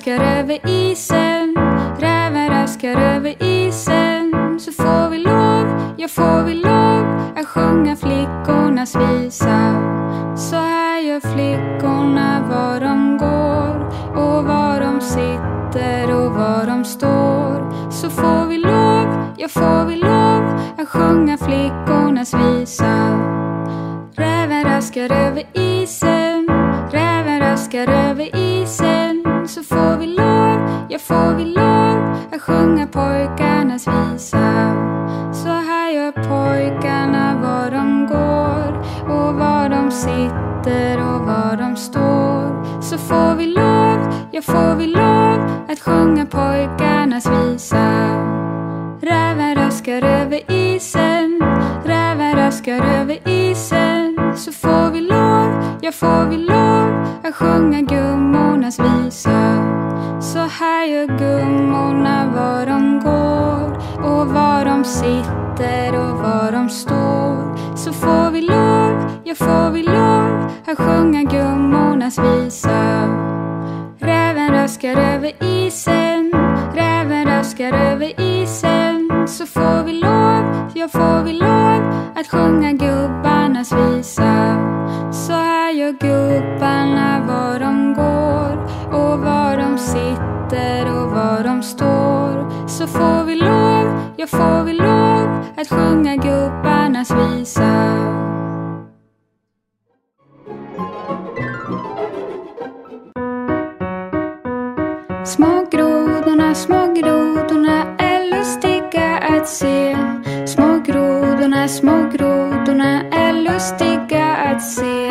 raskar över isen, räven raskar över isen. Så får vi lov, ja får vi lov att sjunga flickornas visa. Så här gör flickorna var de går och var de sitter och var de står. Så får vi lov, ja får vi lov att sjunga flickornas visa. Räven raskar över isen, räven raskar över får vi lov att sjunga pojkarnas visa. Så här gör pojkarna var de går och var de sitter och var de står. Så får vi lov, ja får vi lov att sjunga pojkarnas visa. Räven raskar över isen, räven raskar över isen. Så får vi lov, ja får vi lov att sjunga gummornas visa. Så här gör gummorna var de går och var de sitter och var de står. Så får vi lov, ja får vi lov att sjunga gummornas visa. Räven raskar över isen, räven raskar över isen. Så får vi lov, ja får vi lov att sjunga gubbarnas visa. Så här gör gubbarna de står. Så får vi lov, ja får vi lov att sjunga gubbarnas visa. Små grodorna, små grodorna är lustiga att se. Små grodorna, små grodorna är lustiga att se.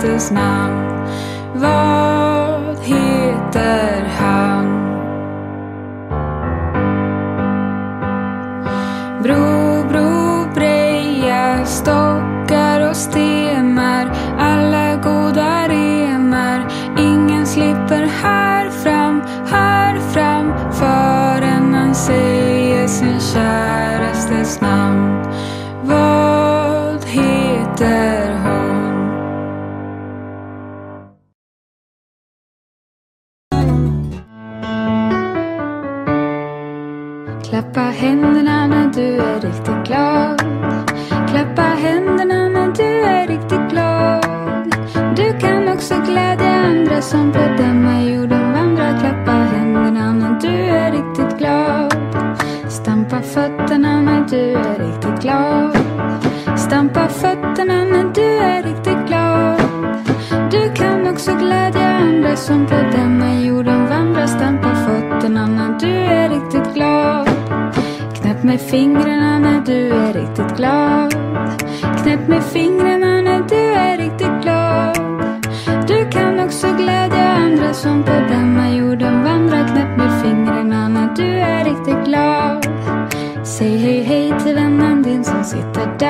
sisters now. Lord, andra som på denna jorden vandrar. Klappa händerna när du är riktigt glad. Stampa fötterna när du är riktigt glad. Stampa fötterna när du är riktigt glad. Du kan också glädja andra som på denna jorden vandrar. Stampa fötterna när du är riktigt glad. Knäpp med fingrarna när du är riktigt glad. Knäpp med fingrarna när du är riktigt glad. Som på denna jorden vandrar. Knäpp med fingrarna när du är riktigt glad. Säg hej hej till vännen din som sitter där.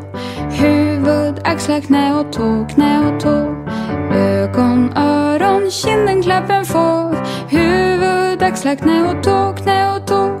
Axlar, knä och tå, knä och tå. Ögon, öron, kinden, klappen få. Huvud, axlar, knä och tå, knä och tå.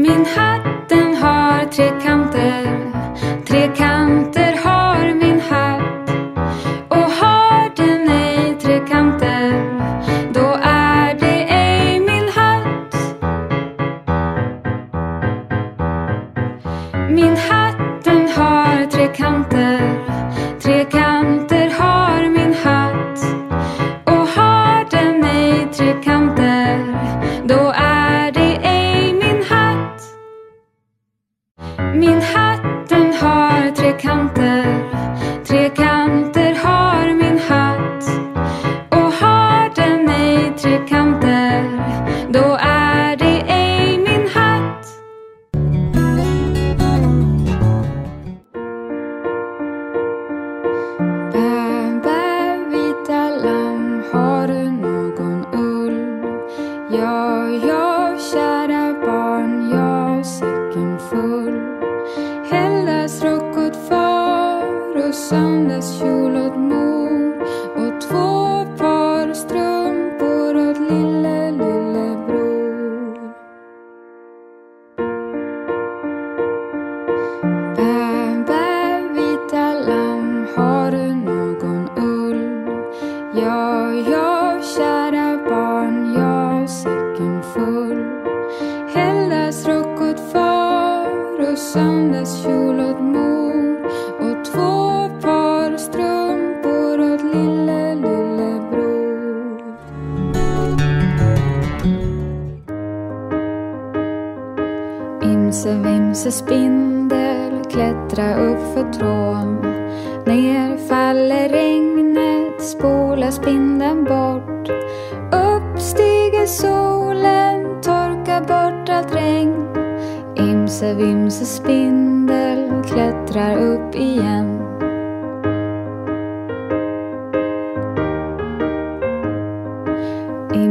Min hatt den har tre kanter Tre kanter Ja, ja, kära barn, ja, säcken full. Helgdagsrock åt far och söndagskjol åt mor och två par strumpor åt lille, lillebror. Imse vimse spindel klättra upp för trån.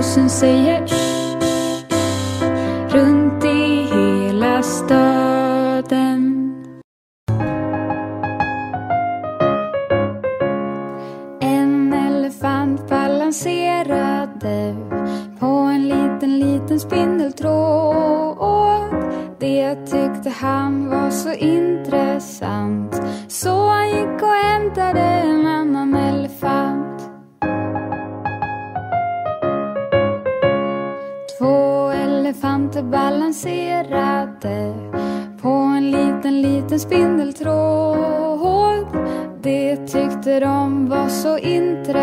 close and say yes.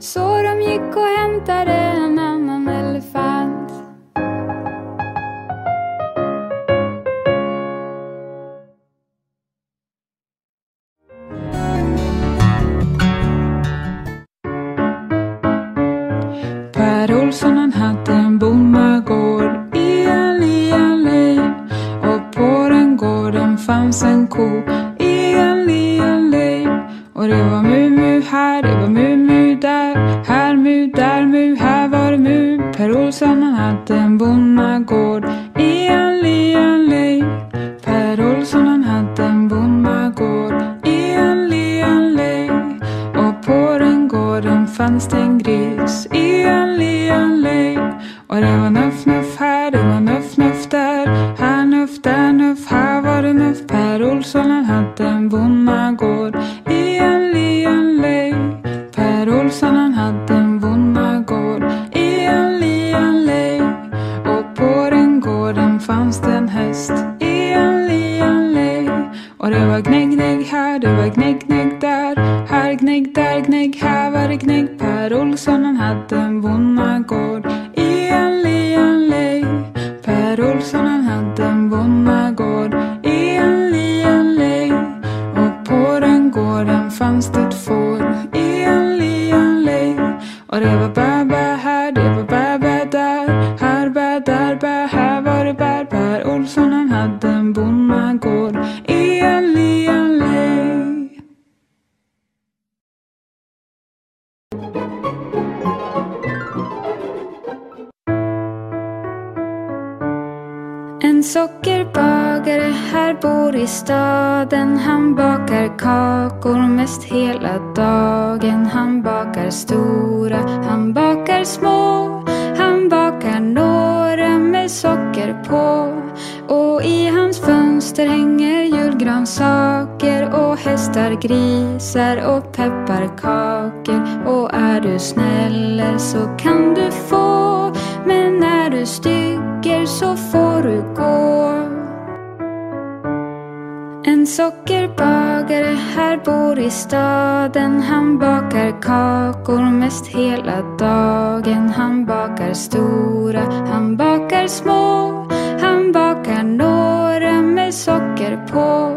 så de gick och hämtade en annan elefant. Per Olsson han hade en bonnagård i en liten lej och på den gården fanns en ko i en liten lej och det var Mumin här, det var mu mu där. Här mu, där mu, här var det mu. Per Olsson han hade en bonnagård gnägg, där gnägg, här var det gnägg Per Olsson han hade en bonnagård i en lejonlej Per Olsson han hade en kakor mest hela dagen. Han bakar stora, han bakar små. Han bakar några med socker på. Och i hans fönster hänger julgransaker och hästar, grisar och pepparkakor. Och är du snäller så kan du få. Men är du stygger så får du gå. En sockerbagare här bor i staden. Han bakar kakor mest hela dagen. Han bakar stora, han bakar små. Han bakar några med socker på.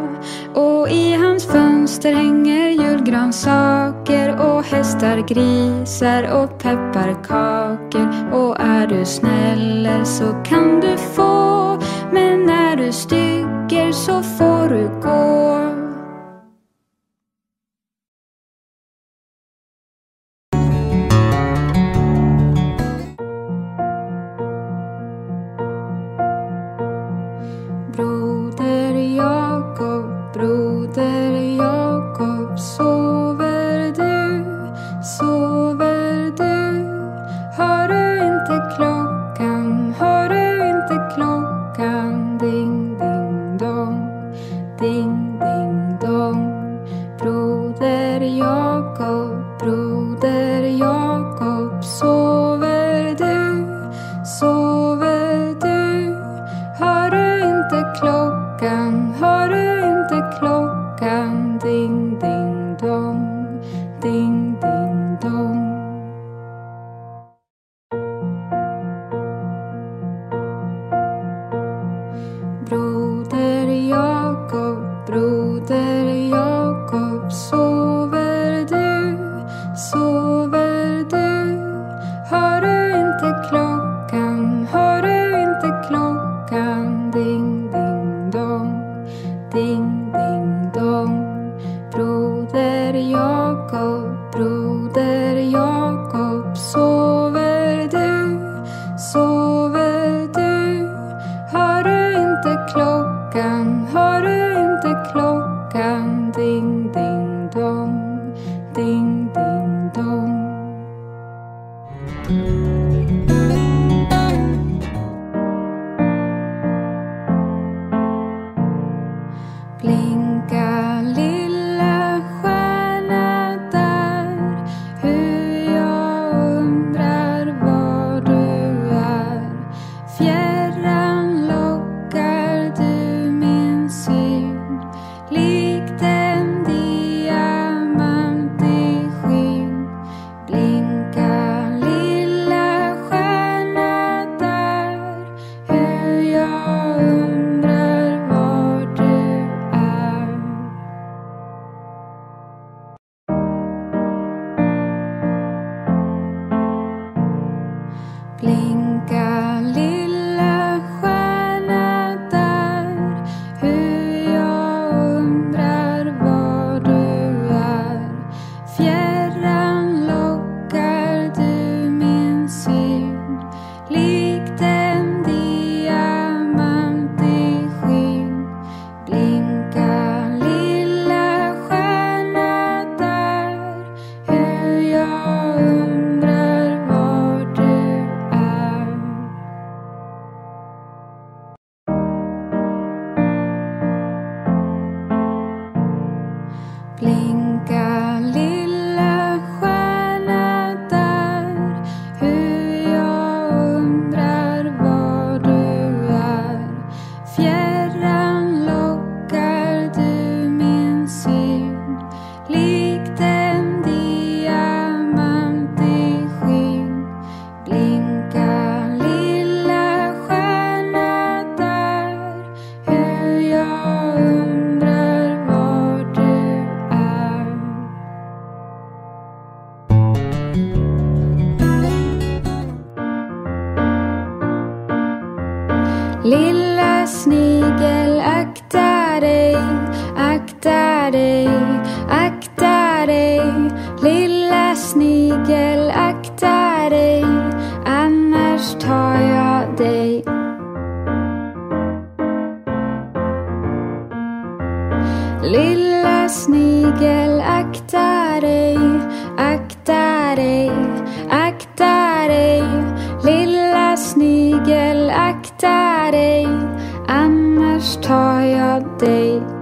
Och i hans fönster hänger julgransaker och hästar, grisar och pepparkakor. Och är du snäller så kan du få. Men är du stygger så får du gå. Ding, dong. Broder Jakob, ding, ding, dong. Broder Jakob, Lilla